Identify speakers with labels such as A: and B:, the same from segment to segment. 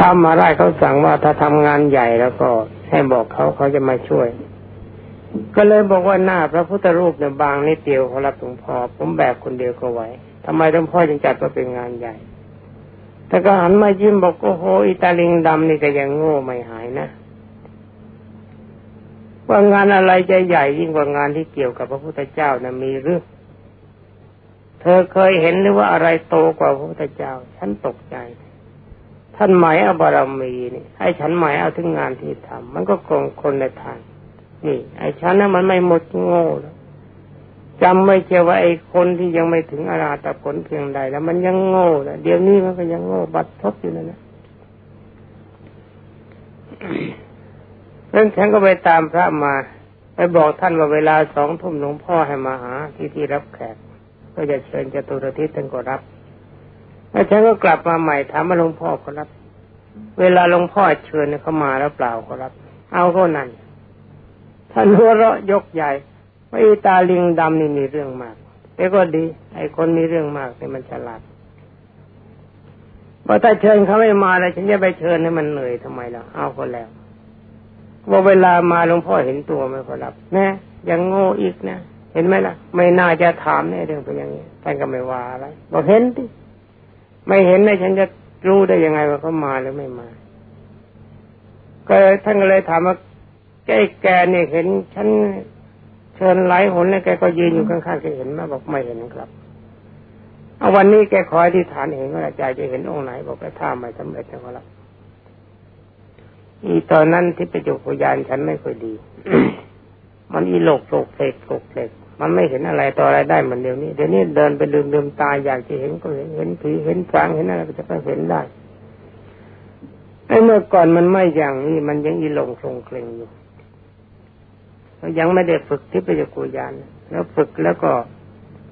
A: ทำมาได้เขาสั่งว่าถ้าทำงานใหญ่แล้วก็ให้บอกเขาเขาจะมาช่วย ก็เลยบอกว่าหน้าพระพุทธรูปเนี่ยบางนิดเดียวเขารับหลวงพ่อผมแบกคนเดียวก็ไหวทำไมหลวงพ่อจึงจัดว่าเป็นงานใหญ่แต่ก็หันมายิ้มบอกโอ้โหอิตาลิงดำนี่ก็ยังโง่ไม่หายนะว่างานอะไรจะใหญ่ยิ่งกว่างานที่เกี่ยวกับพระพุทธเจ้านะมีหรือเธอเคยเห็นหรือว่าอะไรโตกว่าพระพุทธเจ้า ฉันตกใจ ท่านหมายเอาบารมีนี่ให้ฉันหมายเอาถึงงานที่ทำมันก็กองคนในทางนี่ ไอ้ฉันนั้นมันไม่หมดโง่แล้วจำไม่เชื่อว่าไอ้คนที่ยังไม่ถึงอาราตผลเพียงใด แล้วมันยังโง่แล้วเดี๋ยวนี้มันก็ยังโง่บัดทบอยู่นั่นนะเรื่องฉันก็ไปตามพระมา ไปบอกท่านว่าเวลาสองทุ่มหลวงพ่อให้มาหา ที่ที่รับแขก ก็จะเชิญจตุรทิศท่านก็รับแล้วฉันก็กลับมาใหม่ถามว่าหลวงพ่อเขารับ เวลาหลวงพ่อเชิญเขามาแล้วเปล่าเขารับ เอาเท่นั้นท่านหัวเราะยกใหญ่ว่ตาลิงดำนี่มีเรื่องมากแต่ก็ดี ไอ้คนมีเรื่องมากนี่มันฉลาดพอถ้าเชิญเขาไม่มาแล้วฉันจะไปเชิญให้มันเหนื่อยทำไมล่ะ เอาคนแล้วว่าเวลามาหลวงพ่อเห็นตัวไหมครับแน่ยังโง่อีกนะเห็นไหมล่ะ ไม่น่าจะถามในเรื่องเป็นอย่างนี้ท่านก็ไม่ว่าอะไรบอกเห็นดิไม่เห็นนะฉันจะ รู้ได้ยังไงว่าเขามาหรือไม่มา ก็ท่านก็เลยถามว่าแกแกเนี่ยเห็นฉันเชิญไหลหนแล้วแกก็ยืนอยู่ข้างๆแกเห็นไหมบอกไม่เห็นครับเอาวันนี้แกขอที่ฐานเห็นว่าอาจจะเห็นองค์ไหน บอกว่าถ้าไม่สำเร็จนะครับอีตอนนั้นที่ไปจุกยานฉันไม่ค่อยดี มันอีโลกโลกเฟกโลกเฟก มันไม่เห็นอะไรต่ออะไรได้เหมือนเดี๋ยวนี้เดี๋ยวนี้เดินไปลืมลืมตาอยากจะเห็นก็เห็นเห็นผีเห็นฟางเห็นอะไรก็จะไปเห็นได้ไอ้เมื่อก่อนมันไม่อย่างนี้มันยังอีหลงคลงเคลงอยู่ยังไม่ได้ฝึกที่ไปจะกุยานแล้วฝึกแล้วก็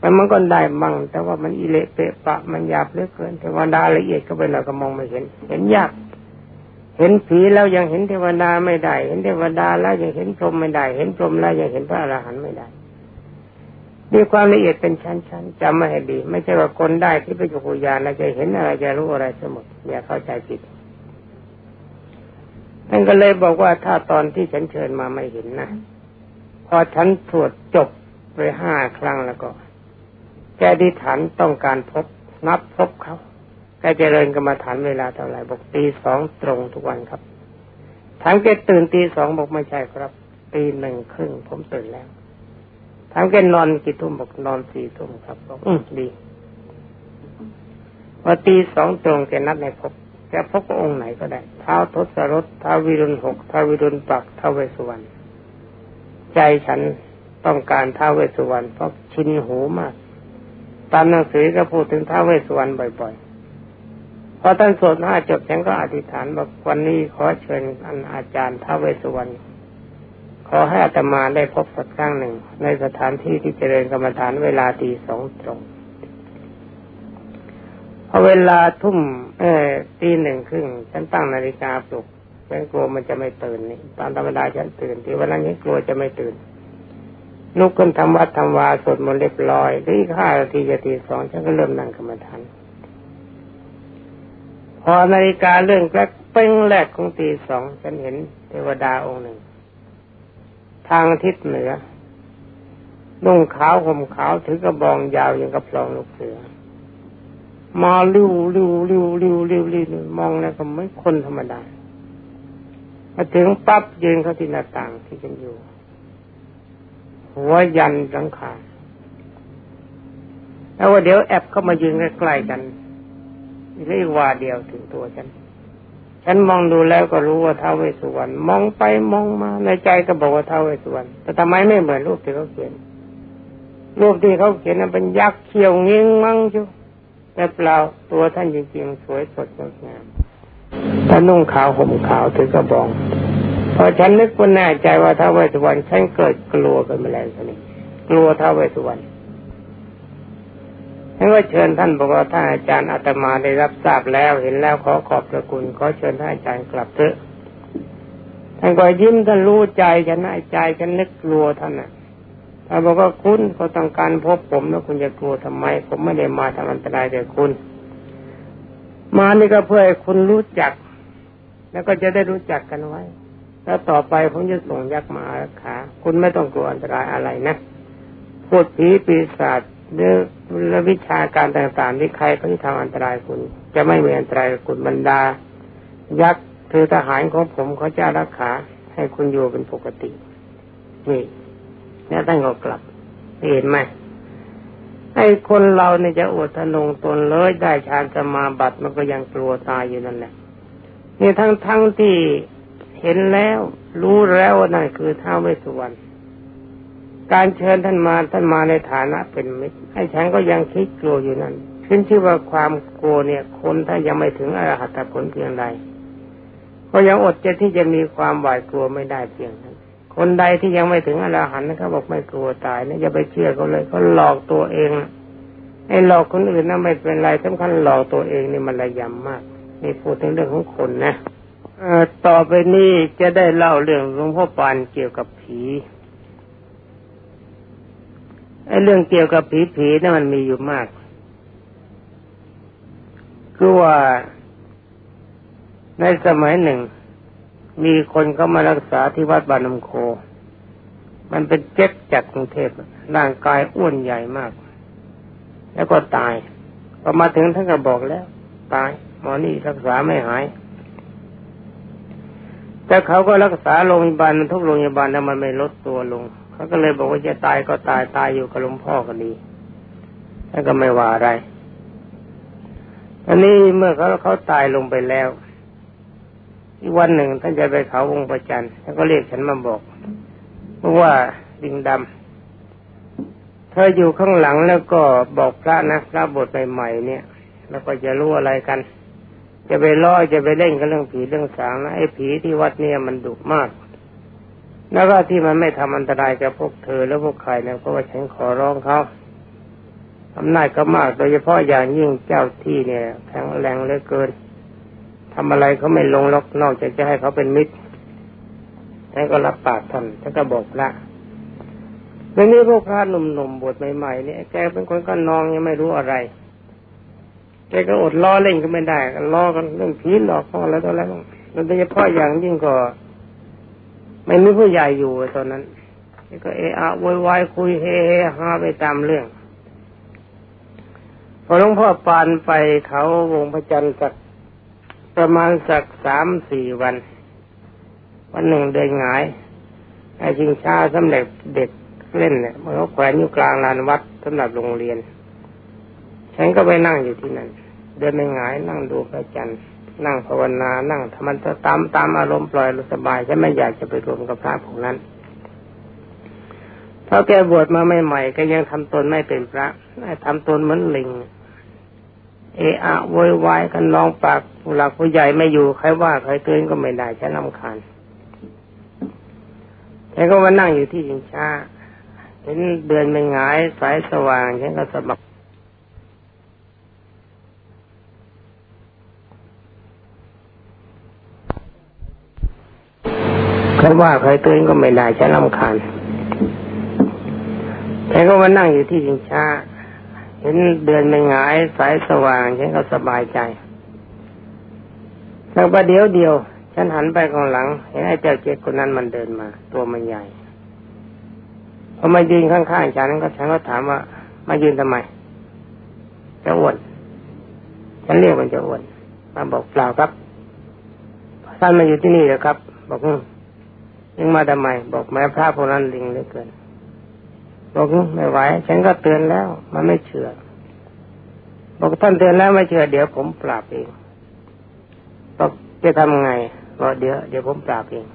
A: มันมันก็ได้บ้างแต่ว่ามันอิเละเปะปะมันหยาบเหลือเกินแต่ว่าดาละเอียดก็ไปเราก็มองไม่เห็น เห็นยาก เห็นผีแล้วยังเห็นเทวดาไม่ได้ เห็นเทวดาแล้วยังเห็นพรหมไม่ได้ เห็นพรหมแล้วยังเห็นพระอรหันต์ไม่ได้ มีความละเอียดเป็นชั้นๆจำไม่ให้ดี ไม่ใช่ว่าคนได้ที่ไปจุกุยานแล้วจะเห็นอะไรจะรู้อะไรสมดอย่าเข้าใจผิดท่านก็เลยบอกว่าถ้าตอนที่ฉันเชิญมาไม่เห็นนะพอฉันสวดจบไปห้าครั้งแล้วก็แกดิฐานต้องการพบนับพบเขาแกเจริญกรรมฐานเวลาเท่าไหร่บอกตีสองตรงทุกวันครับถามแกตื่นตีสองบอกไม่ใช่ครับตีหนึ่งครึ่งผมตื่นแล้ว ถามแกนอนกี่ทุ่มบอกนอนสี่ทุ่มครับบอกอืมดีพอตีสองตรงแกนัดในพบแกพบองค์ไหนก็ได้เท้าทศรถเท้าวิรุณหกเท้าวิรุณปักเท้าเวสุวรรณใจฉันต้องการท้าเวสุวรรณเพราะชินหูมาก ตามหนังสือก็พูดถึงท้าเวสุวรรณบ่อยๆพอท่านสวดห้าจบฉันก็อธิษฐานบอกวันนี้ขอเชิญอันอาจารย์ท้าเวสุวรรณ ขอให้อาตมาได้พบสักครั้งหนึ่ง ในสถานที่ที่เจริญกรรมฐานเวลาตีสองตรงพอเวลาทุ่มเออตีหนึ่งครึ่งฉันตั้งนาฬิกาปลุกฉันกลัวมันจะไม่ตื่นนี่ตามธรรมดาฉันตื่นที่วันนั้นฉันกลัวจะไม่ตื่นลุกขึ้นทำวัดทำวาสวดมนต์เรียบร้อยที่ห้านาทีจะตีสองฉันก็เริ่มนั่งกรรมฐานพอนาฬิกาเรื่องแกล้เป้งแรกของตีสองฉันเห็นเทวดาองค์หนึ่ง ทางทิศเหนือ นุ่งขาวห่มขาวถือกระบองยาวอย่างกระพลองลูกเสือ มาลิ้วลิ้วลิ้วลิ้วลิ้วลิ้วมองแล้วก็ไม่คนธรรมดามาถึงปั๊บยืนเขาที่หน้าต่างที่ฉันอยู่ หัวยันสังขารแล้วว่าเดี๋ยวแอบเข้ามายืนใกล้ๆกันเรียกว่าเดียวถึงตัวฉัน ฉันมองดูแล้วก็รู้ว่าท้าเวสุวรรณมองไปมองมา ในใจก็บอกว่าท้าเวสุวรรณแต่ทำไมไม่เหมือนรูปที่เขาเขียน รูปที่เขาเขียนนั้นเป็นยักษ์เขียวเงี้ยงมั่งจุแต่เปล่าตัวท่านจริงๆ สวยสดงดงามถ้านุ่งขาวห่มขาวถือกระบองพอฉันนึกว่าแน่ใจว่าท้าวเวสสุวรรณฉันเกิดกลัวเป็นแมลงชนิดกลัวท้าวเวสุวรรณ ฉันก็เชิญท่านบอกว่าท่านอาจารย์อาตมาได้รับทราบแล้วเห็นแล้วขอขอบพระคุณขอเชิญท่านอาจารย์กลับเถอะท่านก็ยิ้มท่านรู้ใจฉันนะใจฉันนึกกลัวท่านน่ะท่านบอกว่าคุณเขาต้องการพบผมแล้วคุณจะกลัวทำไม ผมไม่ได้มาทำอันตรายแต่คุณ มานี่ก็เพื่อให้คุณรู้จัก แล้วก็จะได้รู้จักกันไว้ แล้วต่อไปผมจะส่งยักษ์มาอารักขา คุณไม่ต้องกลัวอันตรายอะไรนะพูดผีปีศาจ หรือวิชาการต่างๆที่ใครเขาที่ทำอันตรายคุณ จะไม่มีอันตรายคุณบรรดา ยักษ์คือทหารของผมเขาจะรักษาให้คุณอยู่เป็นปกติ นี่แล้วท่านก็กลับเห็นไหมไอ้คนเราเนี่ยจะอดทนงตนเลยได้ฌานสมาบัติมันก็ยังกลัวตายอยู่นั่นแหละนี่ทั้งทั้งที่เห็นแล้ว รู้แล้วว่านั่นคือท้าวเวสสุวรรณ การเชิญท่านมาท่านมาในฐานะเป็นมิตรให้ฉันก็ยังคิดกลัวอยู่นั่นขึ้นชื่อว่าความกลัวเนี่ย คนถ้ายังไม่ถึงอรหัตผลเพียงใดก็ยังอดจะที่จะมีความหวาดกลัวไม่ได้เพียงนั้น คนใดที่ยังไม่ถึงอรหันต์เขาบอกไม่กลัวตายนะอย่าไปเชื่อเขาเลยเขาหลอกตัวเองไอ้หลอกคนอื่นนะไม่เป็นไรสำคัญหลอกตัวเองนี่มันระยำมากนี่พูดถึงเรื่องของคนนะเอ่อต่อไปนี้จะได้เล่าเรื่องหลวงพ่อปานเกี่ยวกับผี ไอ้เรื่องเกี่ยวกับผีผีนั่นมันมีอยู่มาก คือว่าในสมัยหนึ่ง มีคนเข้ามารักษาที่วัดบานมโค มันเป็นเจ็บจากกรุงเทพร่างกายอ้วนใหญ่มาก แล้วก็ตายพอมาถึงท่านก็บอกแล้ว ตายหมอนี่รักษาไม่หาย แต่เขาก็รักษาโรงพยาบาลทุกโรงพยาบาลแล้วมันไม่ลดตัวลง เขาก็เลยบอกว่าจะตายก็ตายตายอยู่กับหลวงพ่อก็ดีท่านก็ไม่ว่าอะไรอันนี้เมื่อเขาเขาตายลงไปแล้วอีกวันหนึ่งท่านจะไปเขาวงประจันท่านก็เรียกฉันมาบอกเพราะว่าดิงดำเธออยู่ข้างหลังแล้วก็บอกพระนะพระบทใหม่ๆเนี่ย แล้วก็จะรู้อะไรกัน จะไปล่อจะไปเล่นกันเรื่องผีเรื่องสางนะไอ้ผีที่วัดเนี่ยมันดุมาก แล้วก็ที่มันไม่ทำอันตรายกับพวกเธอแล้วพวกใครเนี่ยเพราะว่าฉันขอร้องเขาอำนาจก็มากโดยเฉพาะอย่างยิ่งเจ้าที่เนี่ยแข็งแรงเหลือเกินทำอะไรเขาไม่ลงล็อกนอกจากจะให้เขาเป็นมิตรท่านก็รับปากท่านท่านก็บอกละเรื่อนี้พวกพระหนุ่มๆบวชใหม่ๆเนี่ยแกเป็นคนก็นองยังไม่รู้อะไรแกก็อดล้อเล่นก็ไม่ได้ก็ล้อกันเรื่องผีหลอกพ่อแล้วตัวแล้วโดยเฉพาะอย่างยิ่งก็ ไม่มีผู้ใหญ่อยู่ตอนนั้นก็เอะอะวยวายคุยเฮเฮฮาไปตามเรื่อง พอหลวงพ่อปานไปเขาวงพระจันทร์สักประมาณสักสามสี่วัน วันหนึ่งเดินหงายไอ้ชิงชาสำเร็จเด็กเล่นเนี่ยมันเขาแขวนอยู่กลางลานวัดสำหรับโรงเรียน ฉันก็ไปนั่งอยู่ที่นั่น เดินไปหงายนั่งดูพระจันทร์ นั่งภาวนา นั่งทำมันตามตามอารมณ์ปล่อยสบายฉันไม่อยากจะไปรวมกับพระพวกนั้นเพราะแกบวชมาใหม่ๆก็ยังทำตนไม่เป็นพระทำตนเหมือนลิง เอะอะโวยวายกันลองปากผู้หลักผู้ใหญ่ไม่อยู่ใครว่าใครเตือนก็ไม่ได้ฉันลำคาญฉันก็มานั่งอยู่ที่ชิงช้าเห็นเดือนเป็นหงายสายสว่างฉันก็สมัคร ใครว่าใครเตือนก็ไม่ได้ฉันลำคาญฉันก็มานั่งอยู่ที่ชิงช้า เห็นเดือนไม่หงายสายสว่างฉันก็สบายใจสักประเดี๋ยวเดียว ฉันหันไปข้างหลัง เห็นไอ้เจ้าเจ็ดคนนั้นมันเดินมา ตัวมันใหญ่พอมายืนข้างๆฉันก็ฉันก็ถามว่า มายืนทำไมจะอ้วนฉันเรียกมันจะอ้วนมาบอกเปล่าครับท่านมาอยู่ที่นี่เหรอครับ บอก ยังมาทำไม บอกแม่พระพวกนั้นลิงเหลือเกินบอกไม่ไหวฉันก็เตือนแล้ว มันไม่เชื่อ บอกท่านเตือนแล้วไม่เชื่อ เดี๋ยวผมปราบเองบอกจะทำไงบอกเดี๋ยวเดี๋ยวผมปราบเอง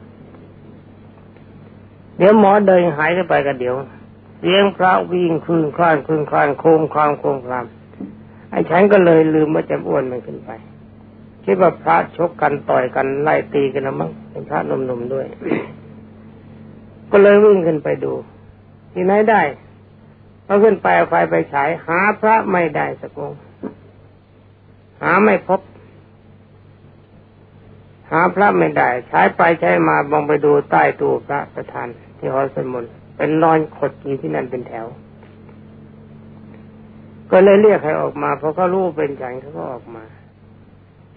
A: เดี๋ยวหมอเดินหายไปกันเดี๋ยวเสียงพระวิ่งคืนคลานคืนคลานโค้งคลามโค้งคลามไอ้ฉันก็เลยลืมว่าจะอ้วนมันขึ้นไปคิดว่าพระชกกันต่อยกันไล่ตีกันนะมั้งเป็นพระหนุ่มๆด้วย ก็เลยวิ่งขึ้นไปดู ที่ไหนได้พอขึ้นไปไฟไปฉายหาพระไม่ได้สักองหาไม่พบ หาพระไม่ได้ใช้ไปใช้มามองไปดูใต้ตู้พระประธาน ที่หอสมุนเป็นนอนขดอยู่ที่นั่นเป็นแถว ก็เลยเรียกใครออกมาเพราะเขารู้เป็นฉันเขาก็ออกมา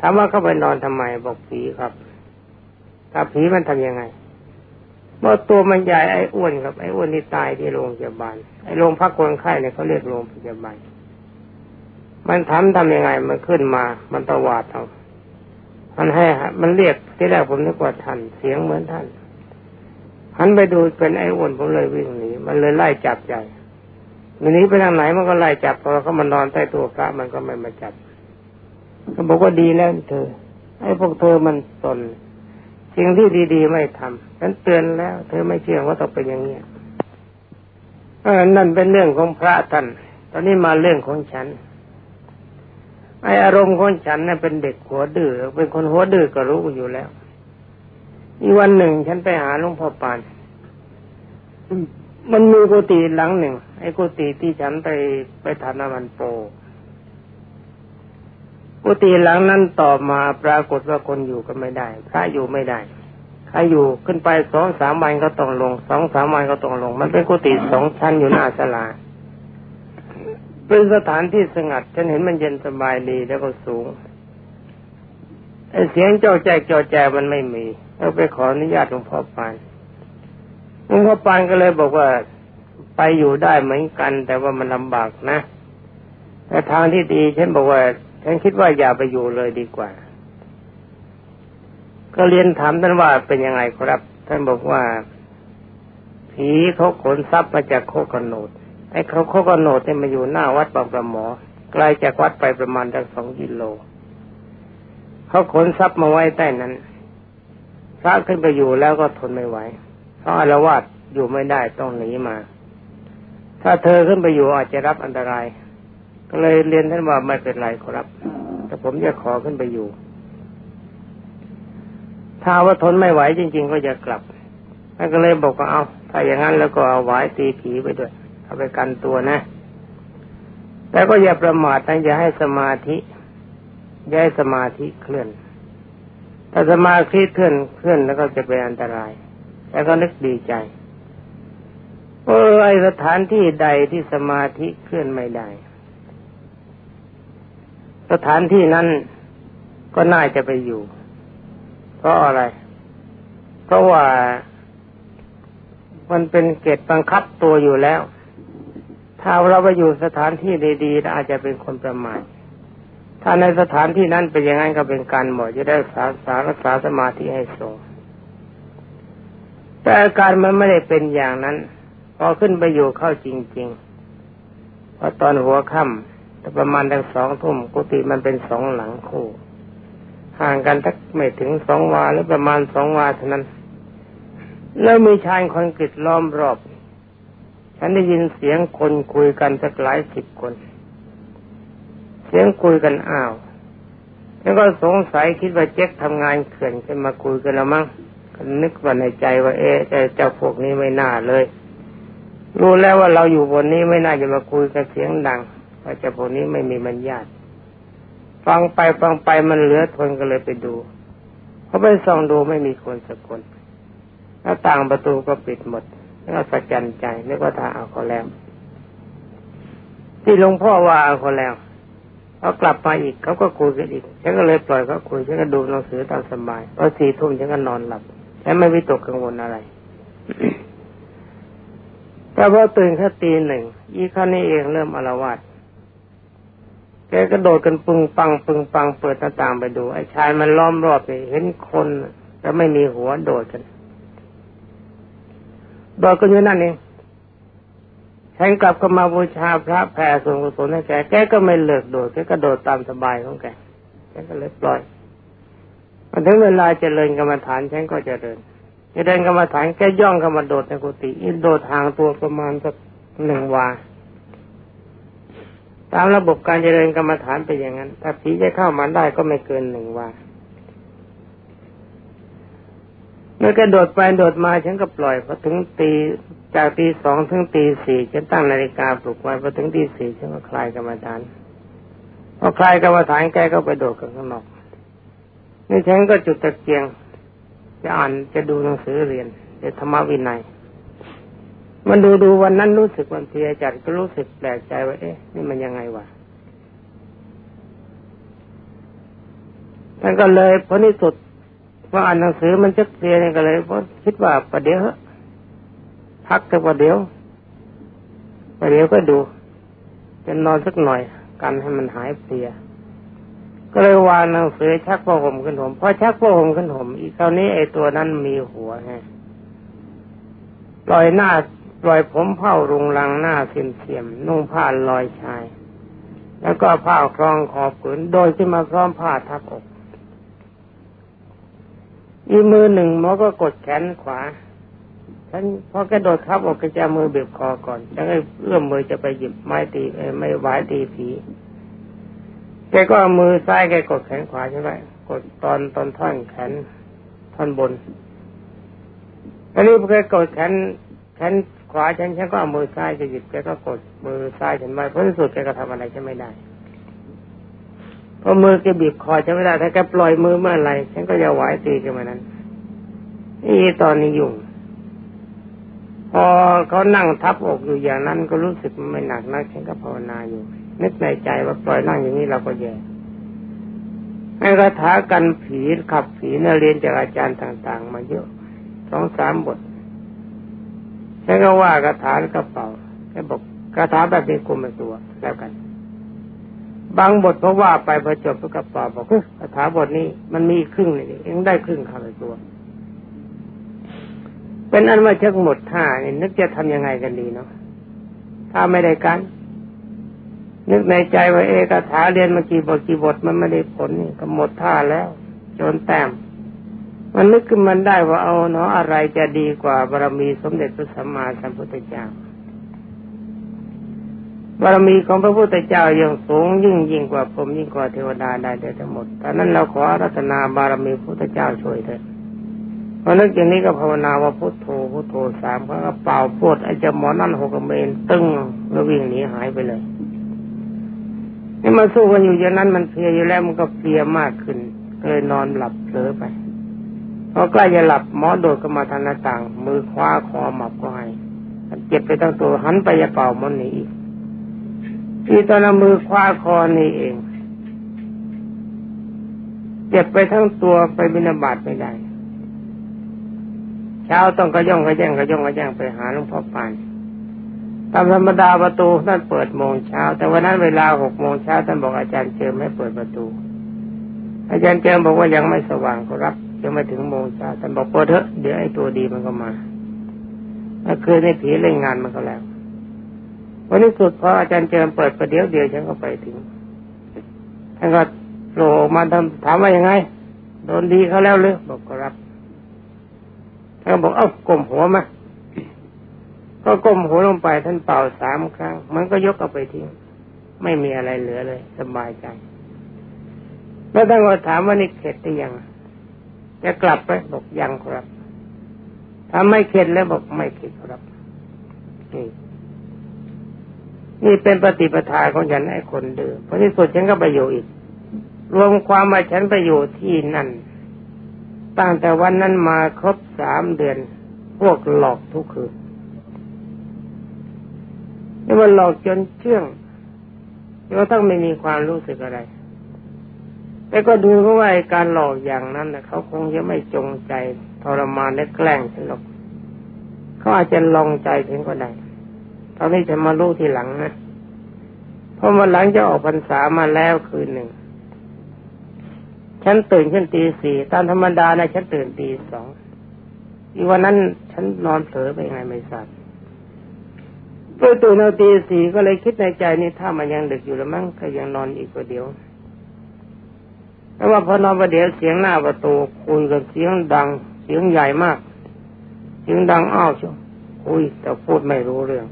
A: ถามว่าเขาไปนอนทำไมบอกผีครับถ้าผีมันทํำยังไง เมื่อตัวมันใหญ่ไอ้อ้วนกับไอ้อ้วนที่ตายที่โรงพยาบาลไอ้โรงพักคนไข้เนี่ยเขาเรียกโรงพยาบาลมันทำทำยังไงมันขึ้นมา มันตวาดเอามันให้มันเรียกที่แรกผมนึกว่าท่านเสียงเหมือนท่านหันไปดูเป็นไอ้อ้วนผมเลยวิ่งหนีมันเลยไล่จับใหญ่มันนี้ไปทางไหนมันก็ไล่จับพอเขามานอนใต้ตัวพระมันก็ไม่มาจับเขาบอกว่าดีแล้วเธอไอ้พวกเธอมันสน สิ่งที่ดี ๆ ไม่ทำฉันเตือนแล้ว เธอไม่เชื่อว่าต้องเป็นอย่างนี้นั่นเป็นเรื่องของพระท่านตอนนี้มาเรื่องของฉันไออารมณ์ของฉันนี่ยเป็นเด็กหัวดื้อเป็นคนหัวดื้อก็รู้อยู่แล้ว อีวันหนึ่งฉันไปหาหลวงพ่อปานมันมีกุฏิหลังหนึ่ง ไอ้กุฏิที่ฉันไปไปทานน้ำมันโป กุฏิหลังนั้นต่อมาปรากฏว่าคนอยู่ก็ไม่ได้ พระอยู่ไม่ได้ใครอยู่ขึ้นไปสองสามวันก็ต้องลงสองสามวันก็ต้องลง มันเป็นกุฏิสองชั้นอยู่หน้าศาลาเป็นสถานที่สงัดฉันเห็นมันเย็นสบายดีแล้วก็สูงไอเสียงเจ้าแจกเจ้าแจมันไม่มีเราไปขออนุญาตหลวงพ่อปานหลวงพ่อปานก็เลยบอกว่าไปอยู่ได้เหมือนกัน แต่ว่ามันลำบากนะแต่ทางที่ดีฉันบอกว่า ฉันคิดว่าอย่าไปอยู่เลยดีกว่า ก็เรียนถามท่านว่าเป็นยังไงครับ ท่านบอกว่า ผีเขาขนทรัพย์มาจากโคกโนดไอ้เขาโคกโนดเนี่ยมาอยู่หน้าวัดบางประหมอไกลจากวัดไปประมาณตั้งสองกิโลเขาขนทรัพย์มาไว้ใต้นั้นพระขึ้นไปอยู่แล้วก็ทนไม่ไหวเพราะอารวาสอยู่ไม่ได้ต้องหนีมา ถ้าเธอขึ้นไปอยู่อาจจะรับอันตราย ก็เลยเรียนท่านว่าไม่เป็นไรครับ แต่ผมจะขอขึ้นไปอยู่ ถ้าว่าทนไม่ไหวจริง ๆ ก็จะกลับท่านก็เลยบอกว่าเอาถ้าอย่างนั้นแล้วก็เอาไว้ตีผีไปด้วยเอาไปกันตัวนะ แต่ก็อย่าประมาทนะอย่าให้สมาธิอย่าให้สมาธิเคลื่อน ถ้าสมาธิเคลื่อนเคลื่อนแล้วก็จะเป็นอันตราย แล้วก็นึกดีใจเออไอสถานที่ใดที่สมาธิเคลื่อนไม่ได้ สถานที่นั้นก็น่าจะไปอยู่ เพราะอะไร เพราะว่ามันเป็นเกตบังคับตัวอยู่แล้ว ถ้าเราไปอยู่สถานที่ดีๆอาจจะเป็นคนประมาทถ้าในสถานที่นั้นเป็นอย่างนั้นก็เป็นการหมดจะได้สาสารักษาสมาธิให้ทรงแต่อาการมันไม่ได้เป็นอย่างนั้น พอขึ้นไปอยู่เข้าจริงๆพอตอนหัวค่ำ ประมาณตั้งสองทุ่มกุฏิมันเป็นสองหลังคู่ห่างกันทักไม่ถึงสองวาหรือประมาณสองวาเท่านั้น แล้วมีชายคนกฤษล้อมรอบ ฉันได้ยินเสียงคนคุยกันสักหลายสิบคน เสียงคุยกันอ้าวแล้วก็สงสัยคิดว่าเจ๊กทำงานเขื่อนจะมาคุยกันแล้วมั้งก็นึกว่าในใจว่า เอ๊ะเจ้าพวกนี้ไม่น่าเลย รู้แล้วว่าเราอยู่บนนี้ไม่น่าจะมาคุยกันเสียงดัง เพราะเจ้าพวกนี้ไม่มีมัญญาตฟังไปฟังไปมันเหลือทนก็เลยไปดูเขาไปส่องดูไม่มีคนสักคนหน้าต่างประตูก็ปิดหมดแล้วสะใจใจนึกว่าถ้าเอาเขาแล้ว ที่หลวงพ่อว่าเอาเขาแล้วเขากลับมาอีกเขาก็คุยกันอีกฉันก็เลยปล่อยเขาคุยฉันก็ดูหนังสือตามสบายพอสี่ทุ่มฉันก็นอนหลับฉันไม่วิตกกังวลอะไรแต่พอตื่นแค่ตีหนึ่งอีข้านี้เองเริ่มอารวาส แกกระโดดกันปึงปังปึงปังเปิดหน้าต่างไปดู ไอ้ชายมันล้อมรอบไปเห็นคนแล้วไม่มีหัวโดดกันโดดกันอยู่นั่นเองฉันกลับก็มาบูชาพระแผ่ส่วนกุศลให้แก แกก็ไม่เลิกโดดแกก็โดดตามสบายของแก แกก็เลยปล่อยมาถึงเวลาเจริญกรรมฐานฉันก็เจริญเจริญกรรมฐานแกย่องเข้ามาโดดในกุฏิอินโดดห่างตัวประมาณสักหนึ่งวา ตามระบบการเจริญกรรมฐานเป็นอย่างนั้น ถ้าผีจะเข้ามาได้ก็ไม่เกินหนึ่งวาเมื่อกระโดดไปโดดมาฉันก็ปล่อยพอถึงตีจากตีสองถึงตีสี่ฉันตั้งนาฬิกาปลุกไว้พอถึงตีสี่ฉันก็คลายกรรมฐานพอคลายกรรมฐานแกก็ไปโดดกันข้างนอกนี่ฉันก็จุดตะเกียง จะอ่านจะดูหนังสือเรียนจะธรรมวินัย มันดูดูวันนั้นรู้สึกวันเพียจัดก็รู้สึกแปลกใจว่าเอ๊ะนี่มันยังไงวะท่านก็เลยพอนี่สุดว่าอ่านหนังสือมันจะเพลียเนี่ยก็เลยก็คิดว่าประเดี๋ยวพักแต่ประเดี๋ยวประเดี๋ยวก็ดูจะนอนสักหน่อยกันให้มันหายเพลียก็เลยวางหนังสือชักผ้าห่มขึ้นห่มพอชักผ้าห่มขึ้นห่มอีกคราวนี้ไอ้ตัวนั้นมีหัวไงลอยหน้า ปล่อยผมเผ้ารุงรังหน้าเสียมเสียมนุ่งผ้าลอยชาย แล้วก็ผ้าคลองขอบผืนโดยที่มาพร้อมผ้าทับอก อีมือหนึ่งหมอก็กดแขนขวาฉันพอกระโดดทับอกกระจามือบีบคอก่อนจะให้เอื้อมมือจะไปหยิบไม้ตีไม่ไหวตีผีแกก็มือซ้ายแกกดแขนขวาใช่ไหมกดตอนตอนท่อนแขนท่อนบนอันนี้พอแกกดแขนแขน วาฉันฉันก็เอามือซ้ายจะหยิบแกก็กดมือซ้ายฉันไว้เพราะที่สุดแกก็ทำอะไรฉันไม่ได้พอมือแกบีบคอฉันไม่ได้ถ้าแกปล่อยมือเมื่อไหร่ฉันก็จะไหวตีกันมานั้นนี่ตอนนี้ยุ่งพอเขานั่งทับอกอยู่อย่างนั้นก็รู้สึกไม่หนักนักฉันก็ภาวนาอยู่นึกในใจว่าปล่อยนั่งอย่างนี้เราก็แย่ให้คาถากันผีขับผีเนี่ยเรียนจากอาจารย์ต่าง ๆ มาเยอะสองสามบท ฉันก็ว่าคาถานกระเป๋าแค่บอกคาถาแบบนี้กุมตัวแล้วกัน บางบทเพราะว่าไปพอจบก็กระเป๋าบอกคาถาบทนี้มันมีครึ่งเลยเองได้ครึ่งคำตัว เป็นอันว่าชักหมดท่าเนี่ยนึกจะทำยังไงกันดีเนาะถ้าไม่ได้กันนึกในใจว่าเอกถาเรียนมากี่บทกี่บทมันไม่ได้ผลนี่ก็หมดท่าแล้วโจนแต้ม มันนึกขึ้นมันได้ว่าเอาเนาะอะไรจะดีกว่าบารมีสมเด็จพระสัมมาสัมพุทธเจ้าบารมีของพระพุทธเจ้ายังสูงยิ่งยิ่งกว่าผมยิ่งกว่าเทวดาได้ทั้งหมดตอนนั้นเราขอรัตนาบารมีพระพุทธเจ้าช่วยเถอะพอนึกอย่างนี้ก็ภาวนาว่าพุทโธพุทโธสามครั้งก็เป่าพวดไอ้เจ้าหมอนั่นหกเมนตึ้งแล้ววิ่งหนีหายไปเลยนี่มาสู้กันอยู่อย่างนั้นมันเพลียอยู่แล้วมันก็เพลียมากขึ้นเลยนอนหลับเผลอไป พอใกล้จะหลับหมอโดดก็มาทางหน้าต่าง มือคว้าคอหมับก็ให้เจ็บไปทั้งตัวหันไปจะเป่ามันหนีอีกที่ตอนมือคว้าคอนี่เอง เจ็บไปทั้งตัวไปบินาบาตไม่ได้ เช้าต้องกระย่องกระแย่งกระย่องกระแย่งไปหาหลวงพ่อปานตามธรรมดาประตูท่านเปิดโมงเช้า แต่วันนั้นเวลาหกโมงเช้าท่านบอกอาจารย์เจิมให้เปิดประตู อาจารย์เจิมบอกว่ายังไม่สว่างก็รับ ยังไม่ถึงโมงเช้าท่านบอกเปิดเถอะเดี๋ยวไอ้ตัวดีมันก็มาเมื่อคืนในผีเล่นงานมันก็แล้ว วันนี้สุดพออาจารย์เจิมเปิดประเดี๋ยวเดียวฉันก็ไปถึงท่านก็โผล่มาทำถามว่ายังไง โดนดีเขาแล้วหรือบอกก็รับท่านบอกเอ้ากลมหัวมาก็ก้มหัวลงไปท่านเป่าสามครั้ง มันก็ยกเอาไปทิ้ง ไม่มีอะไรเหลือเลย สบายใจ แล้วท่านก็ถามว่านี่เข็ดหรือยัง จะกลับไปบอกยังครับถ้าไม่เข็ดแล้วบอกไม่เข็ดครับนี่นี่เป็นปฏิปทาของฉันไอ้คนเดิมพอที่สุดฉันก็ไปอยู่อีก รวมความมาฉันไปอยู่ที่นั่น ตั้งแต่วันนั้นมาครบสามเดือน พวกหลอกทุกคืนนี่มันหลอกจนเชื่องจนต้องไม่มีความรู้สึกอะไร แต่ก็ดูเพราะว่าการหลอกอย่างนั้นนะเขาคงจะไม่จงใจทรมานและแกล้งฉันหรอกเขาอาจจะลองใจฉันก็ได้ตอนนี้จะมารู้ทีหลังนะเพราะวันหลังจะออกพรรษามาแล้วคืนหนึ่งฉันตื่นขึ้นตีสี่ตามธรรมดานะฉันตื่นตีสองอีวันนั้นฉันนอนเผลอไปไงไม่ทราบเมื่อตื่นเอาตีสี่ก็เลยคิดในใจนี่ถ้ามันยังดึกอยู่แล้วมั้งก็ยังนอนอีกประเดียว แต่ว่าพอนอนประเดี๋ยวเสียงหน้าประตูคุยกันเสียงดัง เสียงใหญ่มากเสียงดังอ้าวชัวคุยแต่พูดไม่รู้เรื่อง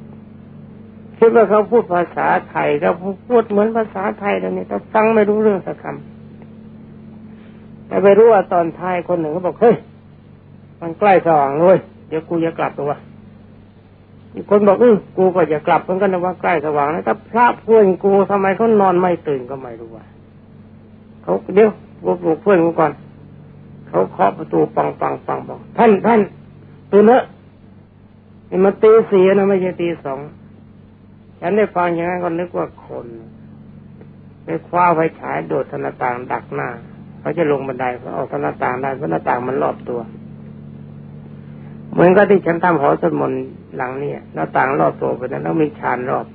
A: คิดว่าเขาพูดภาษาไทยก็พูดเหมือนภาษาไทยแล้วนี่แต่ฟังไม่รู้เรื่องสักคำแต่ไปรู้ว่าตอนท้ายคนหนึ่งเขาบอกเฮ้ยมันใกล้สว่างเลยเดี๋ยวกูจะกลับตัวอีกคนบอกอือกูก็จะกลับเหมือนกันนะว่าใกล้สว่างแล้วแต่พระเพื่อนกูทำไมเขานอนไม่ตื่นก็ไม่รู้ว่า เขาเดี๋ยวกูปลุกเพื่อนกูก่อน เขาเคาะประตูปังปังปังบอกท่านท่านตื่นเถอะมันตีสี่นะไม่ใช่ตีสองฉันได้ฟังอย่างนั้นก็นึกว่าคนไปคว้าไฟฉายโดดธนาต่างดักหน้าเขาจะลงบันไดเขาออกทางหน้าต่างได้เพราะหน้าต่างมันรอบตัว เหมือนกับที่ฉันทำหอสวดมนต์หลังนี้หน้าต่างรอบตัวไปนั้นแล้วมีชานรอบ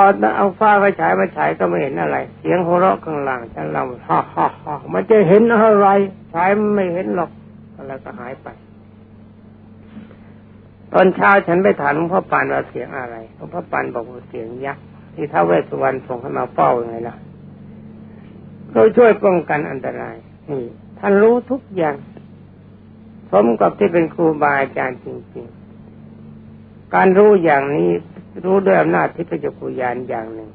A: อเอาฟ้าไปฉายมาฉายก็ไม่เห็นอะไร เสียงหัวเราะข้างหลังฉันเราฮ่าฮ่าฮ่ามันจะเห็นอะไรฉายไม่เห็นหรอกแล้วก็หายไป ตอนเช้าฉันไปถามหลวงพ่อปานว่าเสียงอะไรหลวงพ่อปานบอกว่าเสียงยักษ์ที่ท้าเวสสุวรรณส่งให้มาเฝ้ายังไงล่ะก็ช่วยป้องกันอันตรายนี่ท่านรู้ทุกอย่างสมกับที่เป็นครูบาอาจารย์จริง ๆ การรู้อย่างนี้ รู้ด้วยอำนาจที่เป็นจักรุยานอย่างหนึ่ง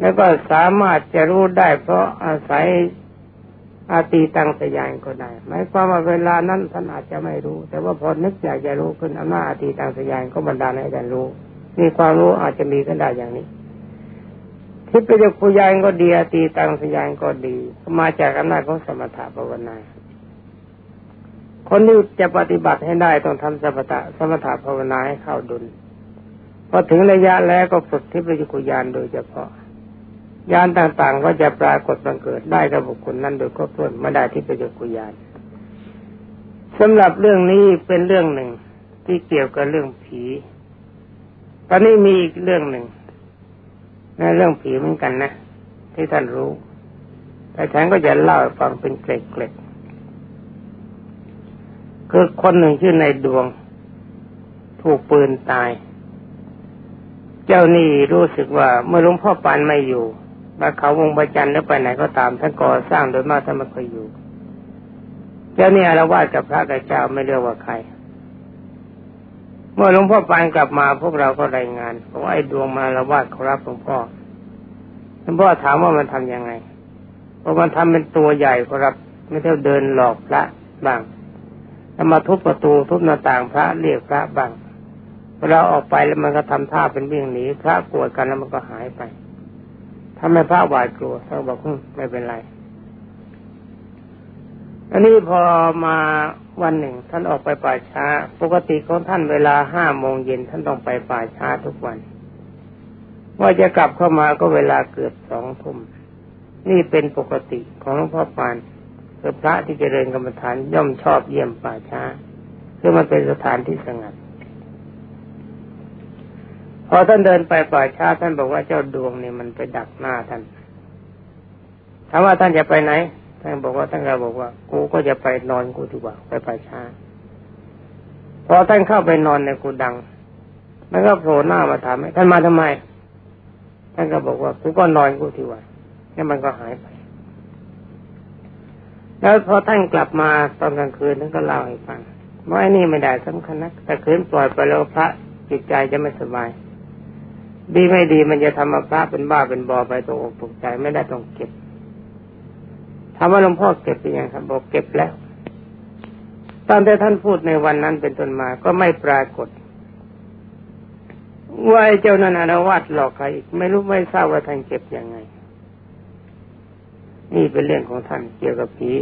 A: แล้วก็สามารถจะรู้ได้ เพราะอาศัยอาตีตังสยานก็ได้หมายความว่าเวลานั้นท่านอาจจะไม่รู้ แต่ว่าพอนึกอยากจะรู้ขึ้นอำนาจอาตีตังสยานก็บันดาลให้ท่านรู้มีความรู้อาจจะมีก็ได้อย่างนี้ทิพยคุยานก็ดีอาตีตังสยานก็ดี มาจากอำนาจของสมถะภาวนา คนที่จะปฏิบัติให้ได้ต้องทำสมถะสมถะภาวนาให้เข้าดุล พอถึงระยะแล้วก็ฝึกทิพยคุยานโดยเฉพาะยานต่างๆ ก็จะปรากฏบังเกิดได้กับบุคคลนั้นโดยครบถ้วนไม่ได้ที่เป็นกุยานสำหรับเรื่องนี้เป็นเรื่องหนึ่งที่เกี่ยวกับเรื่องผีตอนนี้มีอีกเรื่องหนึ่งในเรื่องผีเหมือนกันนะ ที่ท่านรู้ แต่ฉันก็จะเล่าฟังเป็นเกล็ดๆคือคนหนึ่งชื่อในดวง ถูกปืนตาย เจ้านี่รู้สึกว่าเมื่อหลวงพ่อปานไม่อยู่มาเขาวงประจันหรือไปไหนก็ตามท่านก่อสร้างโดยมากท่านไม่เคยอยู่ เจ้านี่อารวาสกับพระกับเจ้าไม่เลือกว่าใคร เมื่อหลวงพ่อปานกลับมาพวกเราก็รายงานบอกว่าไอ้ดวงมาอารวาสเขารับหลวงพ่อหลวงพ่อถามว่ามันทํำยังไงเพราะมันทำเป็นตัวใหญ่ครับ ไม่เท่าเดินหลอกพระบ้างแล้วมาทุบประตูทุบหน้าต่างพระเรียกพระบ้าง เวลาออกไปแล้วมันก็ทำท่าเป็นวิ่งหนีพระกวดกันแล้วมันก็หายไปทำให้พระหวาดกลัวท่านบอกไม่เป็นไร อันนี้พอมาวันหนึ่ง ท่านออกไปป่าช้า ปกติของท่านเวลาห้าโมงเย็นท่านต้องไปป่าช้าทุกวัน ว่าจะกลับเข้ามาก็เวลาเกือบสองทุ่มนี่เป็นปกติของหลวงพ่อปานคือพระที่เจริญกรรมฐานย่อมชอบเยี่ยมป่าช้า คือมันเป็นสถานที่สงัด พอท่านเดินไปป่าช้าท่านบอกว่าเจ้าดวงเนี่ยมันไปดักหน้าท่านถามว่าท่านจะไปไหน ท่านบอกว่าท่านก็บอกว่า กูก็จะไปนอนกูดีกว่าไปป่าช้าพอท่านเข้าไปนอนในกูดัง มันก็โผล่หน้ามาถามท่านมาทำไม ท่านก็บอกว่ากูก็นอนกูดีกว่านี่มันก็หายไป แล้วพอท่านกลับมาตอนกลางคืนท่านก็เล่าให้ฟังว่าไอ้นี่ไม่ได้สำคัญนักแต่คืนปล่อยไปแล้วพระจิตใจจะไม่สบาย ดีไม่ดีมันจะทำมาพระเป็นบ้าเป็นบอไปตกอกตกใจไม่ได้ต้องเก็บถามว่าหลวงพ่อเก็บไปยังครับบอกเก็บแล้วตอนที่ท่านพูดในวันนั้นเป็นต้นมาก็ไม่ปรากฏว่าเจ้านันอาวาสหลอกใครอีกไม่รู้ไม่ทราบว่าท่านเก็บยังไง นี่เป็นเรื่องของท่านเกี่ยวกับผี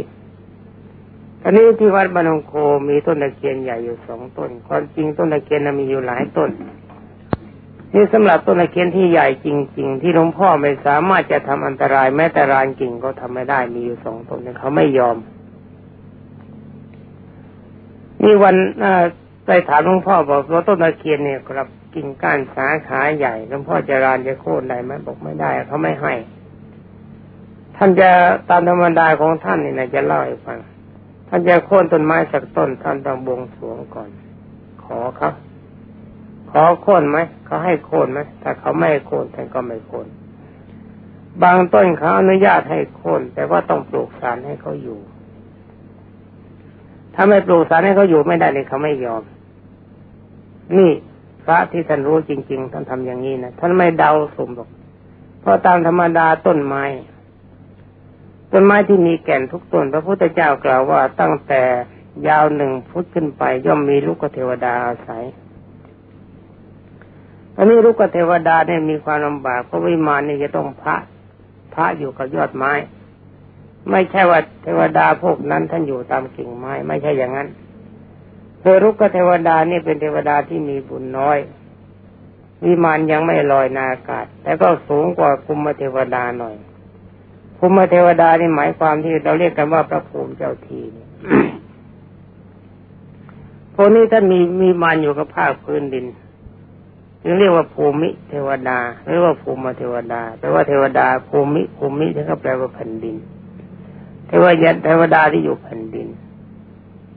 A: ตอนนี้ที่วัดบานงโคมีต้นตะเคียนใหญ่อยู่สองต้นความจริงต้นตะเคียนมีอยู่หลายต้น นี่สำหรับต้นตะเคียนที่ใหญ่จริง ๆ ที่หลวงพ่อไม่สามารถจะทำอันตรายแม้แต่รานกิ่งก็ทำไม่ได้มีอยู่สองต้นเขาไม่ยอมนี่วันไปถามหลวงพ่อบอกว่าต้นตะเคียนเนี่ยครับกิ่งก้านสาขาใหญ่หลวงพ่อจะรานจะโค่นได้ไหมบอกไม่ได้เขาไม่ให้ ท่านจะตามธรรมดาของท่านนี่นะจะเล่าให้ฟังท่านจะโค่นต้นไม้สักต้นท่านต้องบวงสรวงก่อน ขอครับ ขอโค่นไหมเขาให้โค่นไหมถ้าเขาไม่โค่นท่านก็ไม่โค่นบางต้นเขาอนุญาตให้โค่นแต่ว่าต้องปลูกสารให้เขาอยู่ ถ้าไม่ปลูกสารให้เขาอยู่ไม่ได้เลยเขาไม่ยอม นี่พระที่ท่านรู้จริง ๆ ท่านทำอย่างนี้นะท่านไม่เดาสมหรอกเพราะตามธรรมดาต้นไม้ต้นไม้ที่มีแก่นทุกต้นพระพุทธเจ้ากล่าวว่าตั้งแต่ยาวหนึ่งฟุตขึ้นไป ย่อมมีลูกเทวดาอาศัย อันนี้ลูกเทวดาเนี่ยมีความลำบากเพราะวิมานนี่จะต้องพระพระอยู่กับยอดไม้ ไม่ใช่ว่าเทวดาพวกนั้นท่านอยู่ตามกิ่งไม้ ไม่ใช่อย่างนั้นเธอรุกเทวดานี่เป็นเทวดาที่มีบุญน้อย วิมานยังไม่ลอยนาอากาศ แต่ก็สูงกว่ากุมเทวดาหน่อยภูมิเทวดานี่หมายความที่เราเรียกกันว่าพระภูมิเจ้าทีพวกนี้ท่านมีมีมันอยู่กับภาคพื้นดิน จึงเรียกว่าภูมิเทวดาหรือว่าภูมิเทวดาแปลว่าเทวดาภูมิภูมิที่เขาแปลว่าแผ่นดินเทวยันเทวดาที่อยู่แผ่นดิน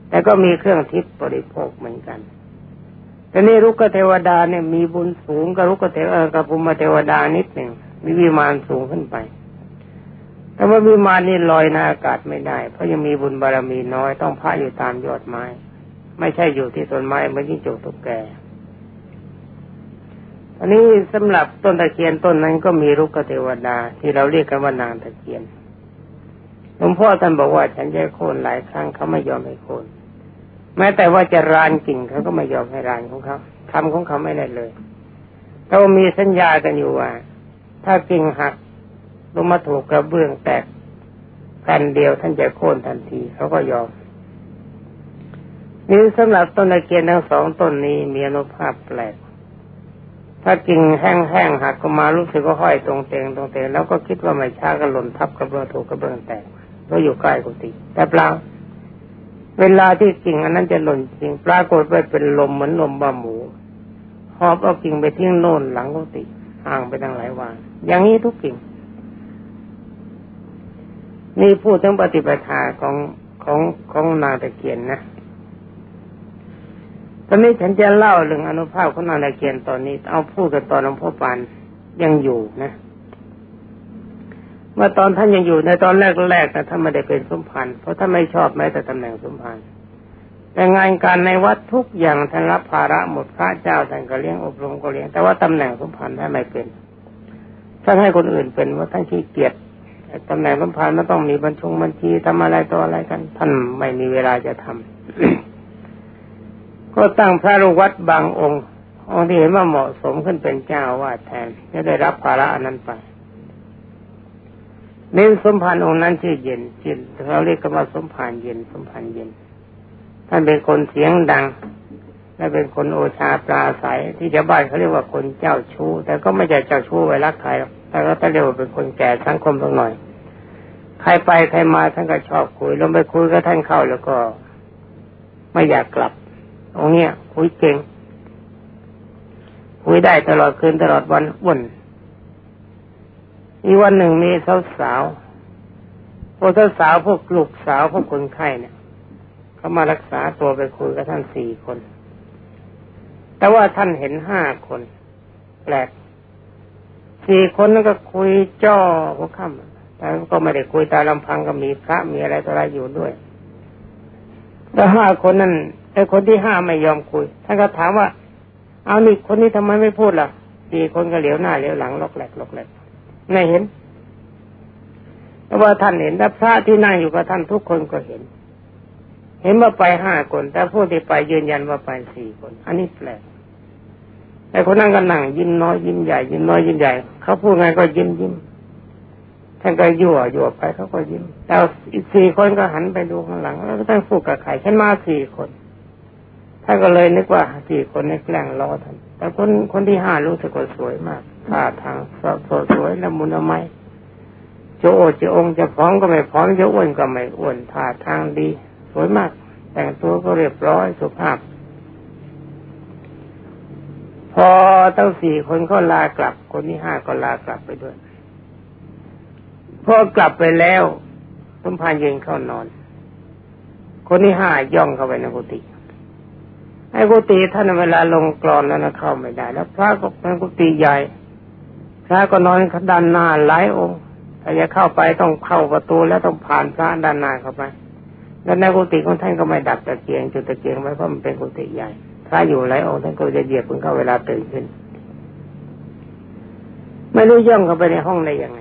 A: แต่ก็มีเครื่องทิพย์บริโภคเหมือนกันแต่นี่รุกเทวดาเนี่ยมีบุญสูงกับรุกเทวกับภูมิเทวดานิดหนึ่งมีวิมานสูงขึ้นไป แต่ว่าวิมานนี่ลอยในอากาศไม่ได้ เพราะยังมีบุญบารมีน้อยต้องพระอยู่ตามยอดไม้ ไม่ใช่อยู่ที่ต้นไม้เหมือนยิ่งจกตุกแก อันนี้สำหรับต้นตะเคียนต้นนั้นก็มีรุกเทวดา ที่เราเรียกกันว่านางตะเคียนหลวงพ่อท่านบอกว่าฉันจะโค่นหลายครั้งเขาไม่ยอมให้โค่นแม้แต่ว่าจะรานกิ่งเขาก็ไม่ยอมให้รานของเขาทำของเขาไม่ได้เลยเขามีสัญญากันอยู่ว่า ถ้ากิ่งหักลงมาถูกกระเบื้องแตกกันเดียวท่านจะโค่นทันทีเขาก็ยอมนี่สำหรับต้นตะเคียนทั้งสองต้นนี้มีอนุภาพแปลก ถ้ากิ่งแห้งๆหักก็มารู้สึกว่าห้อยตรงเตงตรงเตงแล้วก็คิดว่าไม่ช้าก็หล่นทับกระเบื้องถูกกระเบื้องแตกก็อยู่ใกล้กุฏิแต่เปล่าเวลาที่กิ่งอันนั้นจะหล่นจริงปรากฏว่าเป็นลมเหมือนลมบาหมูหอบเอากิ่งไปทิ้งโน่นหลังกุฏิห่างไปตั้งหลายวานอย่างนี้ทุกกิ่ง นี่พูดถึงปฏิปทาของของของนางตะเคียนนะ ตอนนี้ฉันจะเล่าเรื่องอนุภาพของนางตะเคียนตอนนี้ เอาพูดกันตอนหลวงพ่อปานยังอยู่นะเมื่อตอนท่านยังอยู่ในตอนแรกๆนะท่านไม่ได้เป็นสมพันธ์เพราะท่านไม่ชอบแม้แต่ตำแหน่งสมพันธ์แต่งานการในวัดทุกอย่างท่านรับภาระหมดพระเจ้าท่านก็เลี้ยงอบรมก็เลี้ยงแต่ว่าตำแหน่งสมพันธ์ท่านไม่เป็นท่านให้คนอื่นเป็นว่าท่านขี้เกียจตำแหน่งสมพันธ์มันต้องมีบัญชงบัญชีทำอะไรต่ออะไรกัน ท่านไม่มีเวลาจะทำ ก็ตั้งพระลูกวัดบางองค์ องค์ที่เห็นว่าเหมาะสมขึ้นเป็นเจ้าวาดแทนจะได้รับภาระอันนั้นไปเน้นสมภารองค์นั้นชื่อเย็นจิตเราเรียกกันว่าสมภารเย็นสมภารเย็น ท่านเป็นคนเสียงดัง และเป็นคนโอชาปราศัยที่ชาวบ้านเขาเรียกว่าคนเจ้าชู้ แต่ก็ไม่ใช่เจ้าชู้ไว้รักใครแต่ก็ต้องเรียกว่าเป็นคนแก่สังคมตรงหน่อย ใครไปใครมาท่านก็ชอบคุยลงไปคุยก็ท่านเข้าแล้วก็ไม่อยากกลับ องเนี้ยคุยเก่งคุยได้ตลอดคืนตลอดวันวุ่นอีกวันหนึ่งมีสาวสาวพวกสาวพวกลูกสาวพวกคนไข้เนี่ยเขามารักษาตัวไปคุยกับท่านสี่คน แต่ว่าท่านเห็นห้าคน แปลกสี่คนนั้นก็คุยจ้อหัวค่ำแต่ก็ไม่ได้คุยตาลำพังก็มีพระมีอะไรต่ออะไรอยู่ด้วยแล้วห้าคนนั้น ไอ้คนที่ห้าไม่ยอมคุย ท่านก็ถามว่า เอานี่คนนี้ทำไมไม่พูดล่ะสี่คนก็เหลียวหน้าเหลียวหลังลอกแหลกลอกแหลกไม่เห็นเพราะว่าท่านเห็นและพระที่นั่งอยู่กับท่านทุกคนก็เห็น เห็นว่าไปห้าคน แต่ผู้ที่ไปยืนยันว่าไปสี่คน อันนี้แปลกแต่คนนั่งก็นั่งยิ้มน้อยยิ้มใหญ่ยิ้มน้อยยิ้มใหญ่เขาพูดไงก็ยิ้มยิ้มท่านก็ยั่วยั่วไปเขาก็ยิ้มแต่อีกสี่คนก็หันไปดูข้างหลัง แล้วก็ต้องพูดกับใครฉันมาสี่คน ท่านก็เลยนึกว่าสี่คนนี้แกล้งล้อท่านแต่คนคนที่ห้ารู้สึกว่าสวยมากท่าทางสดสวยละมุนละไมจะโอจะองจะพร้อมก็ไม่พร้อมจะอ้วนก็ไม่อ้วนท่าทางดี สวยมาก แต่งตัวก็เรียบร้อยสุภาพ พอตั้งสี่คนก็ลากลับ คนที่ห้าก็ลากลับไปด้วยพอกลับไปแล้วสมพานยืนเข้านอน คนที่ห้าย่องเข้าไปในกุฏิ ไอ้กุฏิท่านเวลาลงกรอนแล้วนะเข้าไม่ได้ แล้ว พระก็เป็นกุฏิใหญ่ พระก็นอนด้านหน้าหลายองค์ถ้าจะเข้าไปต้องเข้าประตูแล้วต้องผ่านพระด้านหน้าเข้าไป แล้วในกุฏิของท่านก็ไม่ดับตะเกียงจุดตะเกียงไว้เพราะมันเป็นกุฏิใหญ่ พระอยู่หลายองค์ท่านก็จะเหยียบเพิ่งเข้าเวลาตื่นขึ้น ไม่รู้ย่องเข้าไปในห้องได้ยังไง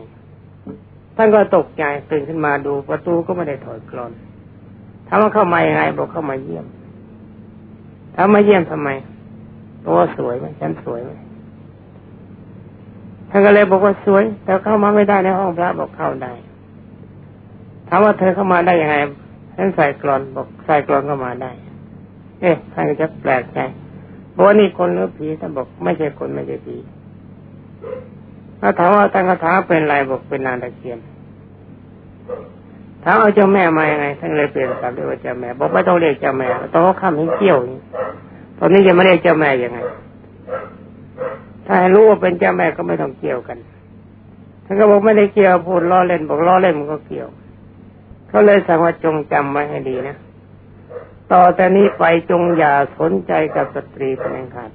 A: ท่านก็ตกใจตื่นขึ้นมาดูประตูก็ไม่ได้ถอดกรอนถามว่าเข้ามายังไงบอกเข้ามาเยี่ยม ถามมาเยี่ยมทำไมตัวสวยไหมฉันสวยไหมท่านก็เลยบอกว่าสวย แต่เข้ามาไม่ได้ในห้องพระบอกเข้าได้ถามว่าเธอเข้ามาได้ยังไงท่านใส่กรอนบอกใส่กรอนเข้ามาได้ เอ๊ะท่านก็จะแปลกใจบอกว่านี่คนหรือผีท่านบอกไม่ใช่คนไม่ใช่ผีถ้าถามว่าท่านคาถาเป็นไรบอกเป็นนางตะเคียน ถามเอาเจ้าแม่มายังไงท่านเลยเปลี่ยนคำเรียกว่าเจ้าแม่บอกไม่ต้องเรียกเจ้าแม่ต้องข้ามให้เกี่ยวตอนนี้ยังไม่เรียกเจ้าแม่ยังไง ถ้าให้รู้ว่าเป็นเจ้าแม่ก็ไม่ต้องเกี่ยวกันท่านก็บอกไม่ได้เกี่ยวพูดล้อเล่นบอกล้อเล่นมันก็เกี่ยวก็เลยสั่งว่าจงจำไว้ให้ดีนะต่อแต่นี้ไปจงอย่าสนใจกับสตรีเป็นอันขาด